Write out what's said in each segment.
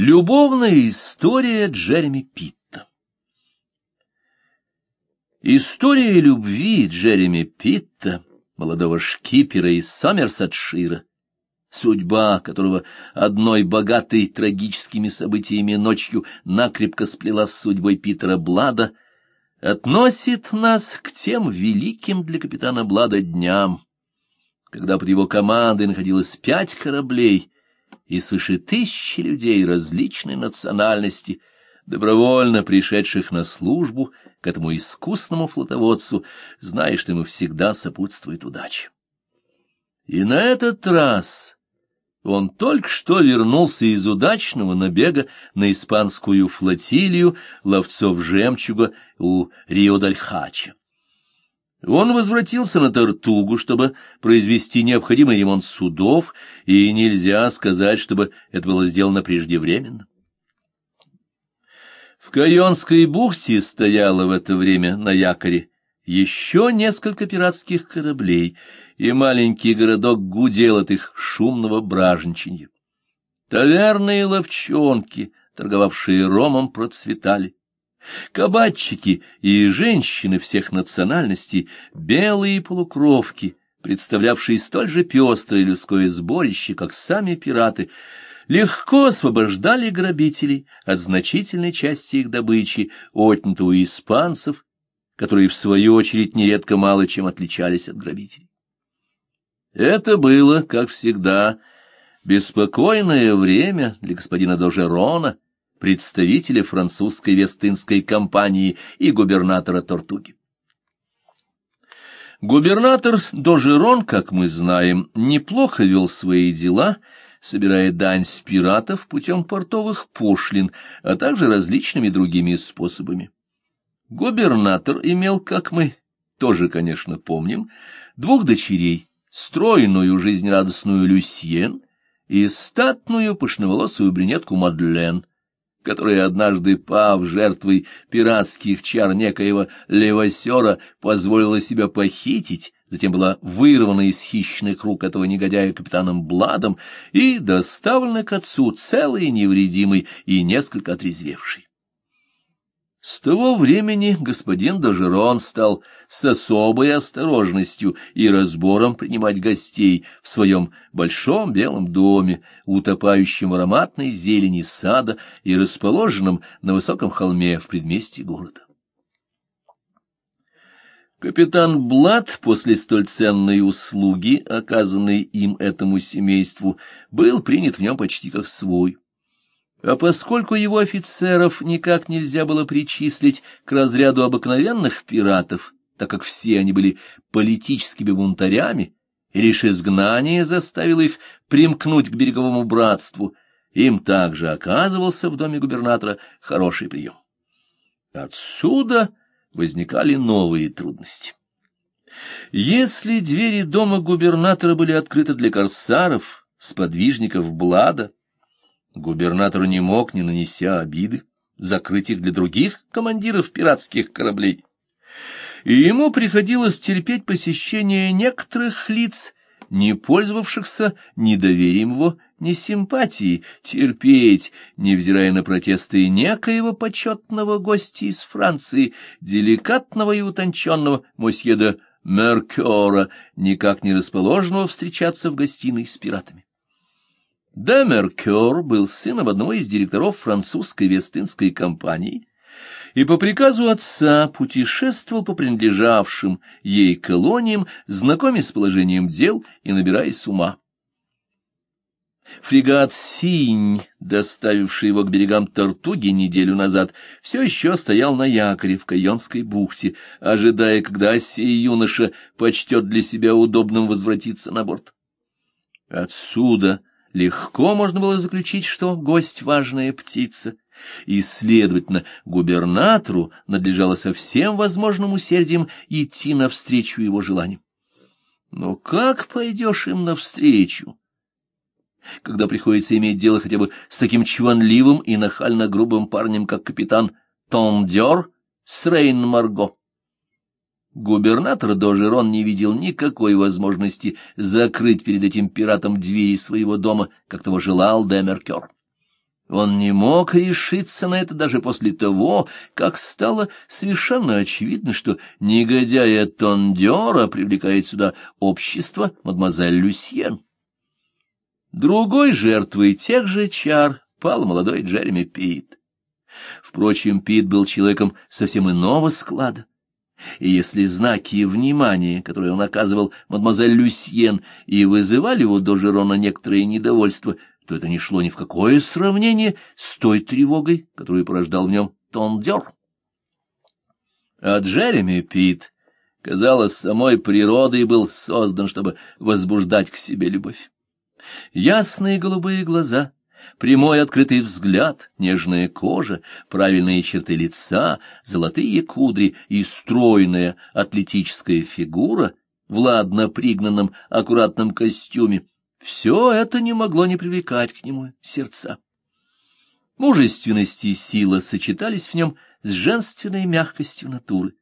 Любовная история Джереми Питта. История любви Джереми Питта, молодого шкипера из Сомерсетшира, судьба которого одной богатой трагическими событиями ночью накрепко сплела с судьбой Питера Блада, относит нас к тем великим для капитана Блада дням, когда под его командой находилось пять кораблей — и свыше тысячи людей различной национальности, добровольно пришедших на службу к этому искусному флотоводцу, зная, что ему всегда сопутствует удача. И на этот раз он только что вернулся из удачного набега на испанскую флотилию ловцов жемчуга у Рио-даль-Хача. Он возвратился на Тартугу, чтобы произвести необходимый ремонт судов, и нельзя сказать, чтобы это было сделано преждевременно. В Кайонской бухте стояло в это время на якоре еще несколько пиратских кораблей, и маленький городок гудел от их шумного бражничанья. Таверные ловчонки, торговавшие ромом, процветали. Кабачики и женщины всех национальностей, белые полукровки, представлявшие столь же пестрое людское сборище, как сами пираты, легко освобождали грабителей от значительной части их добычи, отнятую у испанцев, которые, в свою очередь, нередко мало чем отличались от грабителей. Это было, как всегда, беспокойное время для господина Дожерона, представителя французской Вестынской компании и губернатора Тортуги. Губернатор Дожерон, как мы знаем, неплохо вел свои дела, собирая дань с пиратов путем портовых пошлин, а также различными другими способами. Губернатор имел, как мы тоже, конечно, помним, двух дочерей, стройную жизнерадостную Люсьен и статную пышноволосую брюнетку Мадлен, которая, однажды пав жертвой пиратских чар некоего левосера, позволила себя похитить, затем была вырвана из хищных рук этого негодяя капитаном Бладом и доставлена к отцу целой невредимой и несколько отрезвевшей. С того времени господин Дожерон стал с особой осторожностью и разбором принимать гостей в своем большом белом доме, утопающем в ароматной зелени сада и расположенном на высоком холме в предместье города. Капитан Блад после столь ценной услуги, оказанной им этому семейству, был принят в нем почти как свой. А поскольку его офицеров никак нельзя было причислить к разряду обыкновенных пиратов, так как все они были политическими бунтарями, и лишь изгнание заставило их примкнуть к береговому братству, им также оказывался в доме губернатора хороший прием. Отсюда возникали новые трудности. Если двери дома губернатора были открыты для корсаров, сподвижников Блада, Губернатор не мог, не нанеся обиды, закрыть их для других командиров пиратских кораблей. И ему приходилось терпеть посещение некоторых лиц, не пользовавшихся ни доверием его, ни симпатией, терпеть, невзирая на протесты некоего почетного гостя из Франции, деликатного и утонченного мосье де Меркера, никак не расположенного встречаться в гостиной с пиратами. Демеркер был сыном одного из директоров французской Вестынской компании и по приказу отца путешествовал по принадлежавшим ей колониям, знакомясь с положением дел и набираясь ума. Фрегат «Синь», доставивший его к берегам Тартуги неделю назад, все еще стоял на якоре в Кайонской бухте, ожидая, когда сей юноша почтет для себя удобным возвратиться на борт. Отсюда легко можно было заключить, что гость — важная птица, и, следовательно, губернатору надлежало со всем возможным усердием идти навстречу его желаниям. Но как пойдешь им навстречу, когда приходится иметь дело хотя бы с таким чванливым и нахально грубым парнем, как капитан Тондер с Рейн-Марго? Губернатор Дожерон не видел никакой возможности закрыть перед этим пиратом двери своего дома, как того желал Демеркер. Он не мог решиться на это даже после того, как стало совершенно очевидно, что негодяя Тондера привлекает сюда общество мадемуазель Люсьен. Другой жертвой тех же чар пал молодой Джереми Пит. Впрочем, Пит был человеком совсем иного склада. И если знаки внимания, которые он оказывал мадемуазель Люсьен, и вызывали у Дожерона некоторое недовольство, то это не шло ни в какое сравнение с той тревогой, которую порождал в нем Тондер. А Джереми Пит, казалось, самой природой был создан, чтобы возбуждать к себе любовь. Ясные голубые глаза, прямой открытый взгляд, нежная кожа, правильные черты лица, золотые кудри и стройная атлетическая фигура в ладно пригнанном аккуратном костюме — все это не могло не привлекать к нему сердца. Мужественность и сила сочетались в нем с женственной мягкостью натуры.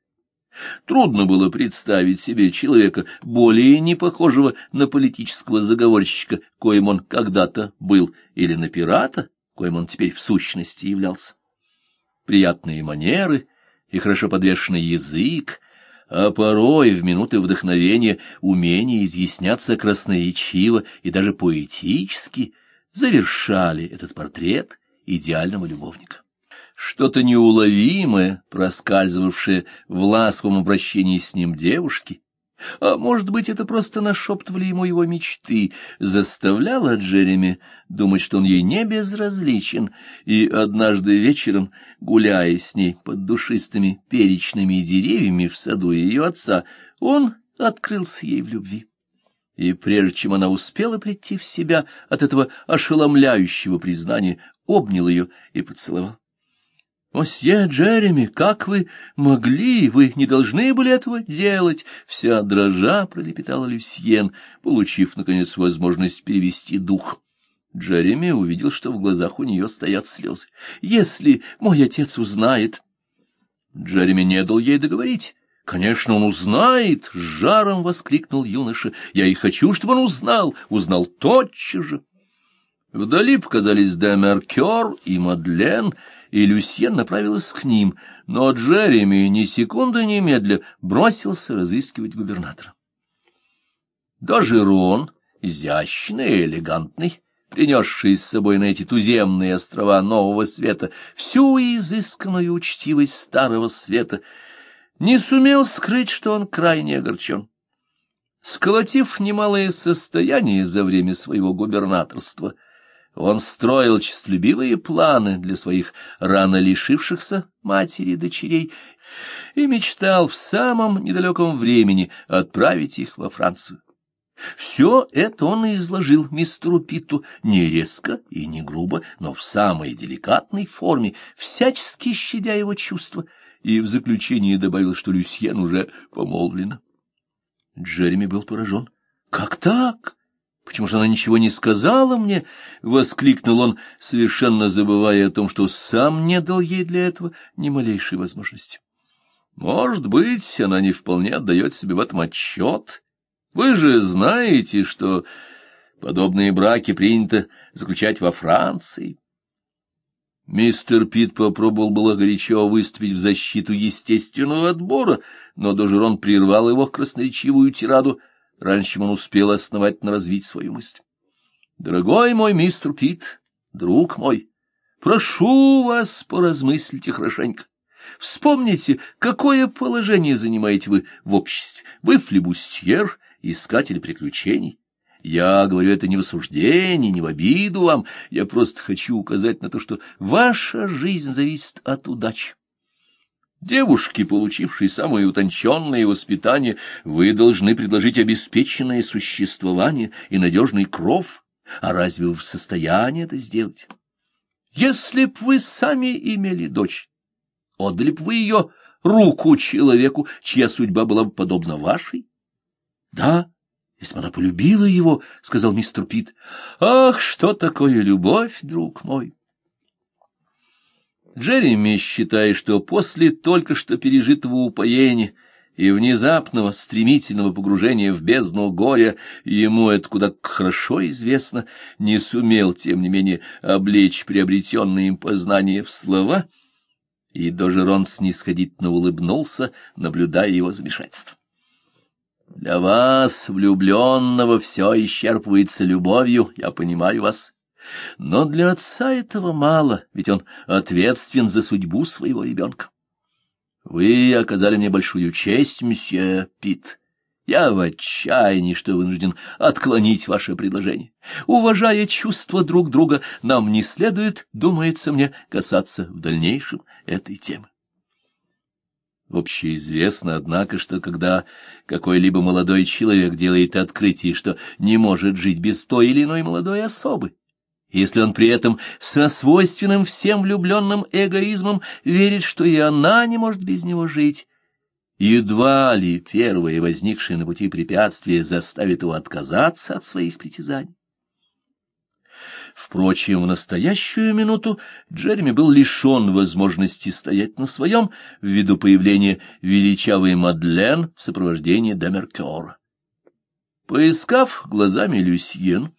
Трудно было представить себе человека, более не похожего на политического заговорщика, коим он когда-то был, или на пирата, коим он теперь в сущности являлся. Приятные манеры и хорошо подвешенный язык, а порой в минуты вдохновения умение изъясняться красноречиво и даже поэтически завершали этот портрет идеального любовника. Что-то неуловимое, проскальзывавшее в ласковом обращении с ним девушки, а может быть, это просто нашептывали ему его мечты, заставляло Джереми думать, что он ей не безразличен, и однажды вечером, гуляя с ней под душистыми перечными деревьями в саду ее отца, он открылся ей в любви. И прежде чем она успела прийти в себя от этого ошеломляющего признания, обнял ее и поцеловал. «Мосье Джереми, как вы могли? Вы не должны были этого делать!» Вся дрожа пролепетала Люсьен, получив, наконец, возможность перевести дух. Джереми увидел, что в глазах у нее стоят слезы. «Если мой отец узнает...» Джереми не дал ей договорить. «Конечно, он узнает!» — с жаром воскликнул юноша. «Я и хочу, чтобы он узнал! Узнал тотчас же!» Вдали показались Демеркер и Мадлен — и Люсьен направилась к ним, но Джереми ни секунды не медля бросился разыскивать губернатора. Даже Рон, изящный и элегантный, принесший с собой на эти туземные острова нового света всю изысканную учтивость старого света, не сумел скрыть, что он крайне огорчен. Сколотив немалое состояние за время своего губернаторства — он строил честолюбивые планы для своих рано лишившихся матери и дочерей и мечтал в самом недалеком времени отправить их во Францию. Все это он и изложил мистеру Питту не резко и не грубо, но в самой деликатной форме, всячески щадя его чувства, и в заключение добавил, что Люсьен уже помолвлена. Джереми был поражен. «Как так? Почему же она ничего не сказала мне? — воскликнул он, совершенно забывая о том, что сам не дал ей для этого ни малейшей возможности. — Может быть, она не вполне отдает себе в этом отчет. Вы же знаете, что подобные браки принято заключать во Франции. Мистер Пит попробовал было горячо выступить в защиту естественного отбора, но Дожерон прервал его красноречивую тираду — раньше чем он успел основательно развить свою мысль. «Дорогой мой мистер Пит, друг мой, прошу вас, поразмыслите хорошенько. Вспомните, какое положение занимаете вы в обществе. Вы флебустьер, искатель приключений. Я говорю это не в осуждении, не в обиду вам, я просто хочу указать на то, что ваша жизнь зависит от удачи. Девушке, получившей самое утонченное воспитание, вы должны предложить обеспеченное существование и надежный кров. А разве вы в состоянии это сделать? Если б вы сами имели дочь, отдали б вы ее руку человеку, чья судьба была бы подобна вашей? Да, если бы она полюбила его, — сказал мистер Пит. Ах, что такое любовь, друг мой! Джереми, считая, что после только что пережитого упоения и внезапного стремительного погружения в бездну горя, ему это куда хорошо известно, не сумел, тем не менее, облечь приобретенные им познания в слова, и Дожерон снисходительно улыбнулся, наблюдая его замешательство. Для вас, влюбленного, все исчерпывается любовью, я понимаю вас. Но для отца этого мало, ведь он ответственен за судьбу своего ребенка. Вы оказали мне большую честь, месье Пит. Я в отчаянии, что вынужден отклонить ваше предложение. Уважая чувства друг друга, нам не следует, думается мне, касаться в дальнейшем этой темы. Общеизвестно, однако, что когда какой-либо молодой человек делает открытие, что не может жить без той или иной молодой особы, если он при этом со свойственным всем влюбленным эгоизмом верит, что и она не может без него жить, едва ли первое возникшее на пути препятствие заставит его отказаться от своих притязаний. Впрочем, в настоящую минуту Джереми был лишен возможности стоять на своем ввиду появления величавой Мадлен в сопровождении Демеркера. Поискав глазами Люсьен,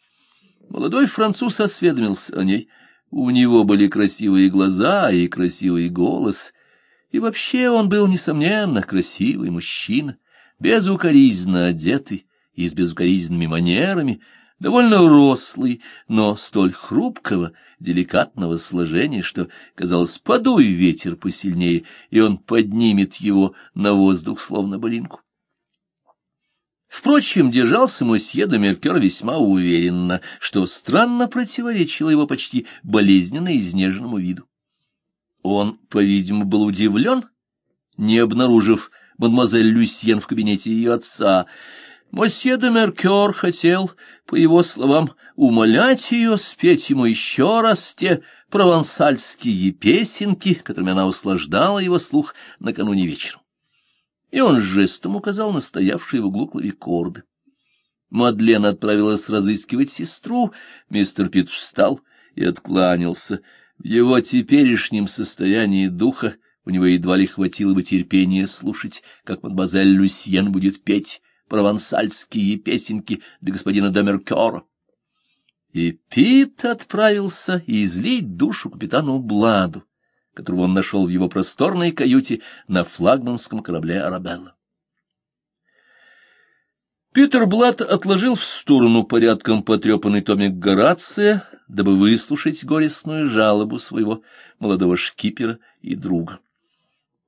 Молодой француз осведомился о ней. У него были красивые глаза и красивый голос, и вообще он был, несомненно, красивый мужчина, безукоризненно одетый и с безукоризненными манерами, довольно рослый, но столь хрупкого, деликатного сложения, что, казалось, подуй ветер посильнее, и он поднимет его на воздух, словно балинку. Впрочем, держался мосье де Меркер весьма уверенно, что странно противоречило его почти болезненно изнеженному виду. Он, по-видимому, был удивлен, не обнаружив мадемуазель Люсьен в кабинете ее отца. Мосье де Меркер хотел, по его словам, умолять ее спеть ему еще раз те провансальские песенки, которыми она услаждала его слух накануне вечером и он жестом указал на стоявшие в углу клавикорды. Мадлен отправилась разыскивать сестру, мистер Пит встал и откланялся. В его теперешнем состоянии духа у него едва ли хватило бы терпения слушать, как мадемуазель Люсьен будет петь провансальские песенки для господина Домеркера. И Пит отправился излить душу капитану Бладу, которого он нашел в его просторной каюте на флагманском корабле «Арабелла». Питер Блат отложил в сторону порядком потрепанный томик Горация, дабы выслушать горестную жалобу своего молодого шкипера и друга.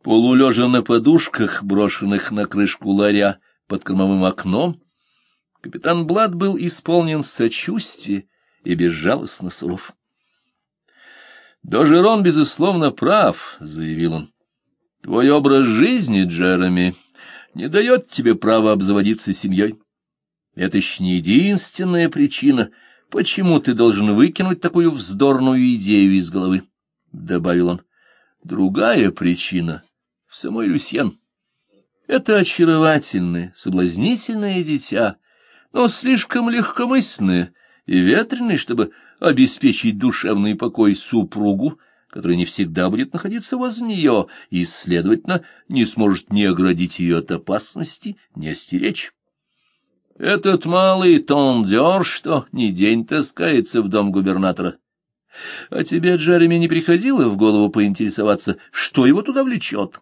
Полулежа на подушках, брошенных на крышку ларя под кормовым окном, капитан Блад был исполнен сочувствия и безжалостно суров. Дожерон, безусловно, прав, — заявил он. Твой образ жизни, Джереми, не дает тебе права обзаводиться семьей. Это еще не единственная причина, почему ты должен выкинуть такую вздорную идею из головы, — добавил он. Другая причина в самой Люсьен. Это очаровательное, соблазнительное дитя, но слишком легкомысленное и ветреное, чтобы обеспечить душевный покой супругу, который не всегда будет находиться возле нее и, следовательно, не сможет ни оградить ее от опасности, ни остеречь. Этот малый тондер, что ни день таскается в дом губернатора. А тебе, Джереми, не приходило в голову поинтересоваться, что его туда влечет?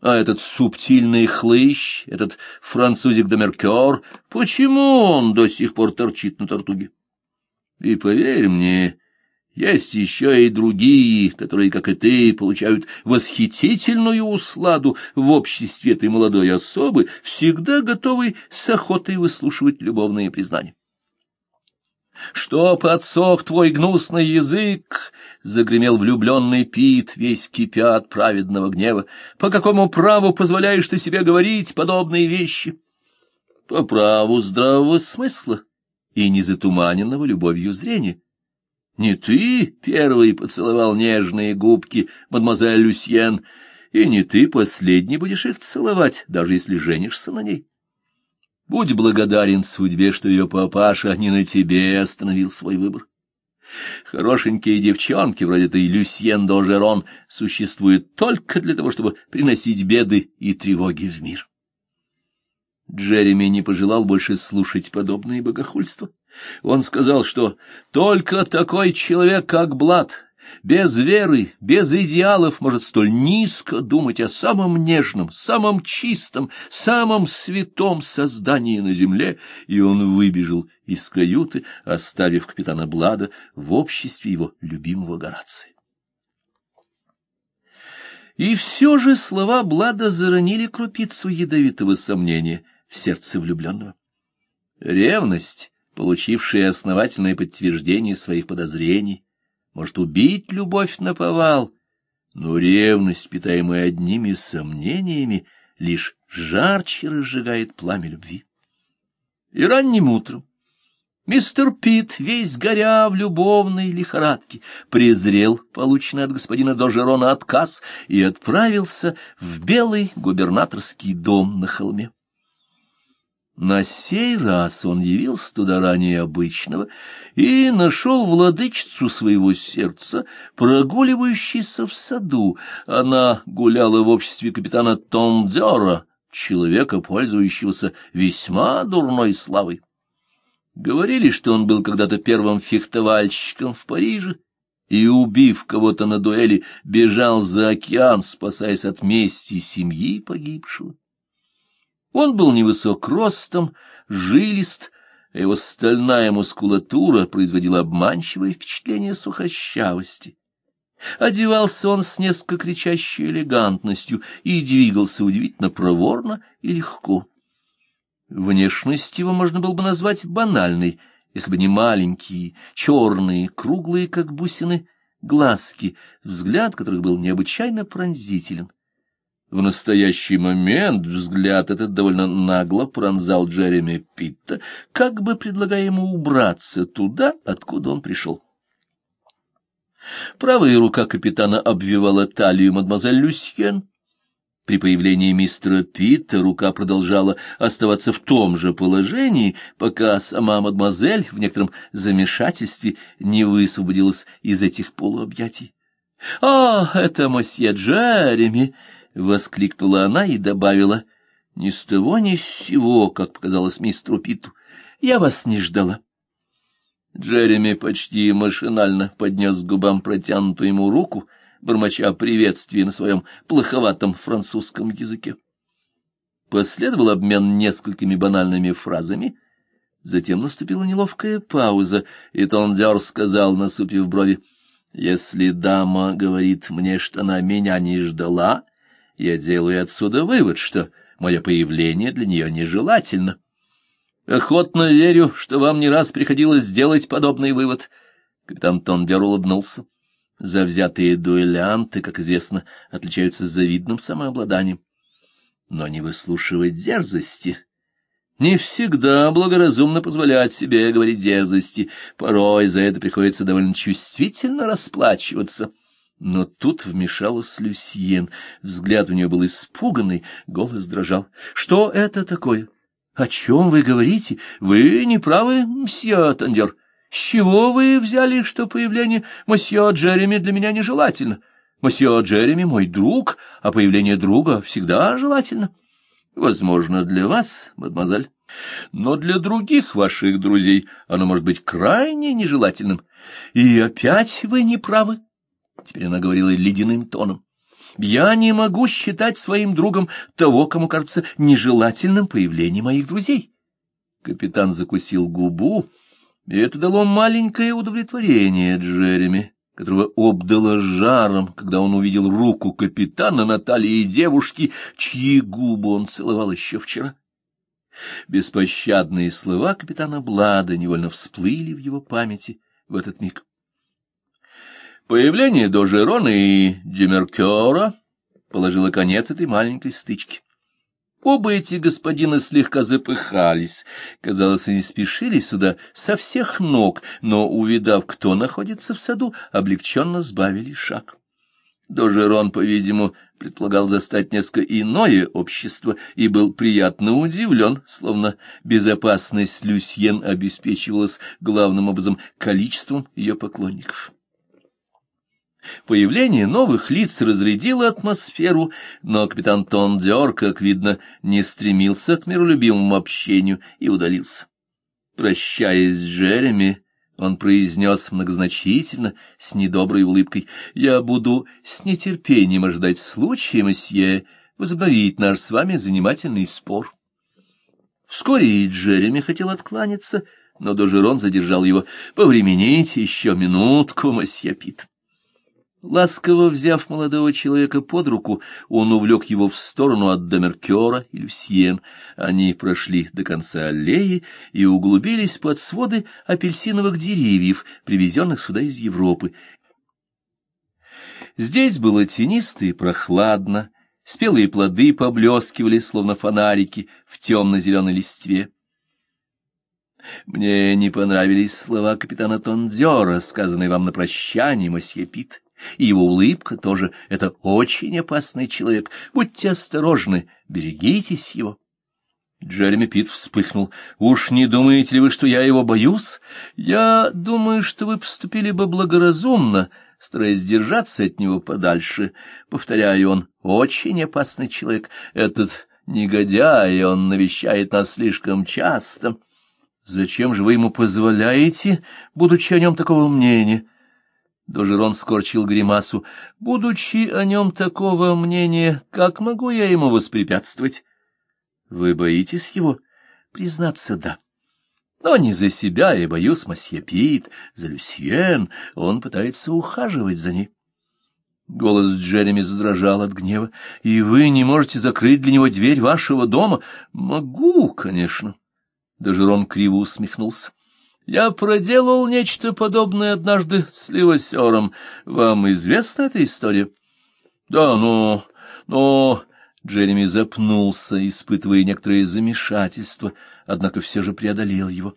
А этот субтильный хлыщ, этот французик Домеркер, почему он до сих пор торчит на тортуге? И поверь мне, есть еще и другие, которые, как и ты, получают восхитительную усладу в обществе этой молодой особы, всегда готовы с охотой выслушивать любовные признания. «Что подсох твой гнусный язык?» — загремел влюбленный Пит, весь кипя от праведного гнева. «По какому праву позволяешь ты себе говорить подобные вещи?» «По праву здравого смысла», и незатуманенного любовью зрения. Не ты первый поцеловал нежные губки, мадемуазель Люсьен, и не ты последний будешь их целовать, даже если женишься на ней. Будь благодарен судьбе, что ее папаша не на тебе остановил свой выбор. Хорошенькие девчонки, вроде этой Люсьен Дожерон, существуют только для того, чтобы приносить беды и тревоги в мир. Джереми не пожелал больше слушать подобные богохульства. Он сказал, что только такой человек, как Блад, без веры, без идеалов может столь низко думать о самом нежном, самом чистом, самом святом создании на земле, и он выбежал из каюты, оставив капитана Блада в обществе его любимого Горация. И все же слова Блада заронили крупицу ядовитого сомнения в сердце влюбленного. Ревность, получившая основательное подтверждение своих подозрений, может убить любовь на повал, но ревность, питаемая одними сомнениями, лишь жарче разжигает пламя любви. И ранним утром мистер Пит, весь горя в любовной лихорадке, презрел полученный от господина Дожерона отказ и отправился в белый губернаторский дом на холме. На сей раз он явился туда ранее обычного и нашел владычицу своего сердца, прогуливающейся в саду. Она гуляла в обществе капитана Тондера, человека, пользующегося весьма дурной славой. Говорили, что он был когда-то первым фехтовальщиком в Париже, и, убив кого-то на дуэли, бежал за океан, спасаясь от мести семьи погибшего. Он был невысок ростом, жилист, а его стальная мускулатура производила обманчивое впечатление сухощавости. Одевался он с несколько кричащей элегантностью и двигался удивительно проворно и легко. Внешность его можно было бы назвать банальной, если бы не маленькие, черные, круглые, как бусины, глазки, взгляд которых был необычайно пронзителен. В настоящий момент взгляд этот довольно нагло пронзал Джереми Питта, как бы предлагая ему убраться туда, откуда он пришел. Правая рука капитана обвивала талию мадемуазель Люсьен. При появлении мистера Питта рука продолжала оставаться в том же положении, пока сама мадемуазель в некотором замешательстве не высвободилась из этих полуобъятий. — А, это мосье Джереми! — воскликнула она и добавила, — ни с того ни с сего, как показалось мистеру Питу, я вас не ждала. Джереми почти машинально поднес к губам протянутую ему руку, бормоча приветствие на своем плоховатом французском языке. Последовал обмен несколькими банальными фразами, затем наступила неловкая пауза, и Тондер сказал, насупив брови, «Если дама говорит мне, что она меня не ждала, я делаю отсюда вывод, что мое появление для нее нежелательно. Охотно верю, что вам не раз приходилось сделать подобный вывод. Капитан Тондер улыбнулся. Завзятые дуэлянты, как известно, отличаются завидным самообладанием. Но не выслушивать дерзости. Не всегда благоразумно позволять себе говорить дерзости. Порой за это приходится довольно чувствительно расплачиваться. Но тут вмешалась Люсьен. Взгляд у нее был испуганный, голос дрожал. — Что это такое? О чем вы говорите? Вы не правы, мсье Тандер. С чего вы взяли, что появление мсье Джереми для меня нежелательно? Мсье Джереми мой друг, а появление друга всегда желательно. Возможно, для вас, мадемуазель. Но для других ваших друзей оно может быть крайне нежелательным. И опять вы не правы. Теперь она говорила ледяным тоном. «Я не могу считать своим другом того, кому кажется нежелательным появление моих друзей». Капитан закусил губу, и это дало маленькое удовлетворение Джереми, которого обдало жаром, когда он увидел руку капитана на талии девушки, чьи губы он целовал еще вчера. Беспощадные слова капитана Блада невольно всплыли в его памяти в этот миг. Появление Дожерона и Демеркера положило конец этой маленькой стычке. Оба эти господина слегка запыхались. Казалось, они спешили сюда со всех ног, но, увидав, кто находится в саду, облегченно сбавили шаг. Дожерон, по-видимому, предполагал застать несколько иное общество и был приятно удивлен, словно безопасность Люсьен обеспечивалась главным образом количеством ее поклонников. Появление новых лиц разрядило атмосферу, но капитан Тондер, как видно, не стремился к миролюбивому общению и удалился. Прощаясь с Джереми, он произнес многозначительно, с недоброй улыбкой, «Я буду с нетерпением ожидать случая, месье, возобновить наш с вами занимательный спор». Вскоре и Джереми хотел откланяться, но Дожерон задержал его. «Повремените еще минутку, мосье Пит». Ласково взяв молодого человека под руку, он увлек его в сторону от Домеркера и Люсьен. Они прошли до конца аллеи и углубились под своды апельсиновых деревьев, привезенных сюда из Европы. Здесь было тенисто и прохладно, спелые плоды поблескивали, словно фонарики, в темно-зеленой листве. Мне не понравились слова капитана Тондзера, сказанные вам на прощание, мосье Пит. И его улыбка тоже — это очень опасный человек. Будьте осторожны, берегитесь его. Джереми Пит вспыхнул. «Уж не думаете ли вы, что я его боюсь? Я думаю, что вы поступили бы благоразумно, стараясь держаться от него подальше. Повторяю, он очень опасный человек. Этот негодяй, он навещает нас слишком часто». Зачем же вы ему позволяете, будучи о нем такого мнения? Дожерон скорчил гримасу. Будучи о нем такого мнения, как могу я ему воспрепятствовать? Вы боитесь его? Признаться, да. Но не за себя я боюсь мосье Пит, за Люсьен. Он пытается ухаживать за ней. Голос Джереми задрожал от гнева. «И вы не можете закрыть для него дверь вашего дома?» «Могу, конечно». Дежерон криво усмехнулся. Я проделал нечто подобное однажды с Ливосером. Вам известна эта история? Да, ну, ну... Джереми запнулся, испытывая некоторое замешательство, однако все же преодолел его.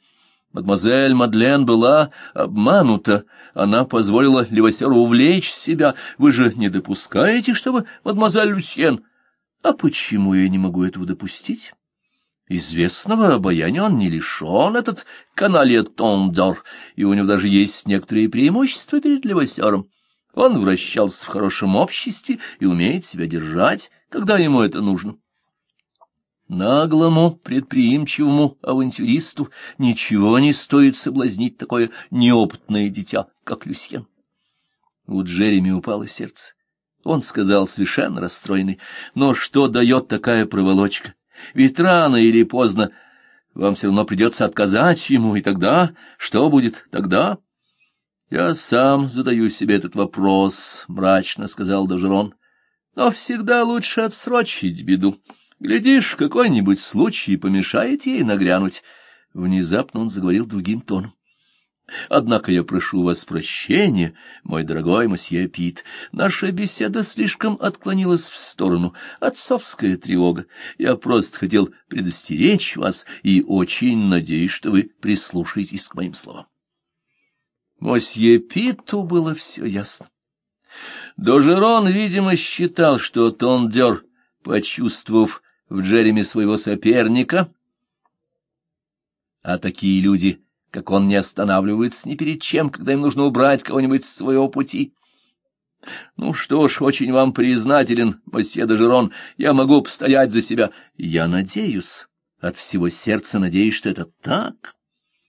Мадемуазель Мадлен была обманута. Она позволила Левосеру увлечь себя. Вы же не допускаете, чтобы мадемуазель Люсьен... А почему я не могу этого допустить? Известного обаяния он не лишен, этот каналья Тондор, и у него даже есть некоторые преимущества перед Левосером. Он вращался в хорошем обществе и умеет себя держать, когда ему это нужно. Наглому, предприимчивому авантюристу ничего не стоит соблазнить такое неопытное дитя, как Люсьен. У Джереми упало сердце. Он сказал совершенно расстроенный, но что дает такая проволочка? Ведь рано или поздно вам все равно придется отказать ему, и тогда... Что будет тогда? — Я сам задаю себе этот вопрос, — мрачно сказал Дожерон. — Но всегда лучше отсрочить беду. Глядишь, какой-нибудь случай помешает ей нагрянуть. Внезапно он заговорил другим тоном. Однако я прошу вас прощения, мой дорогой мосье Пит. Наша беседа слишком отклонилась в сторону. Отцовская тревога. Я просто хотел предостеречь вас и очень надеюсь, что вы прислушаетесь к моим словам. Мосье Питу было все ясно. Дожерон, видимо, считал, что Тондер, почувствовав в Джереми своего соперника, а такие люди — как он не останавливается ни перед чем, когда им нужно убрать кого-нибудь с своего пути. Ну что ж, очень вам признателен, мосье Дежерон, я могу постоять за себя. Я надеюсь, от всего сердца надеюсь, что это так.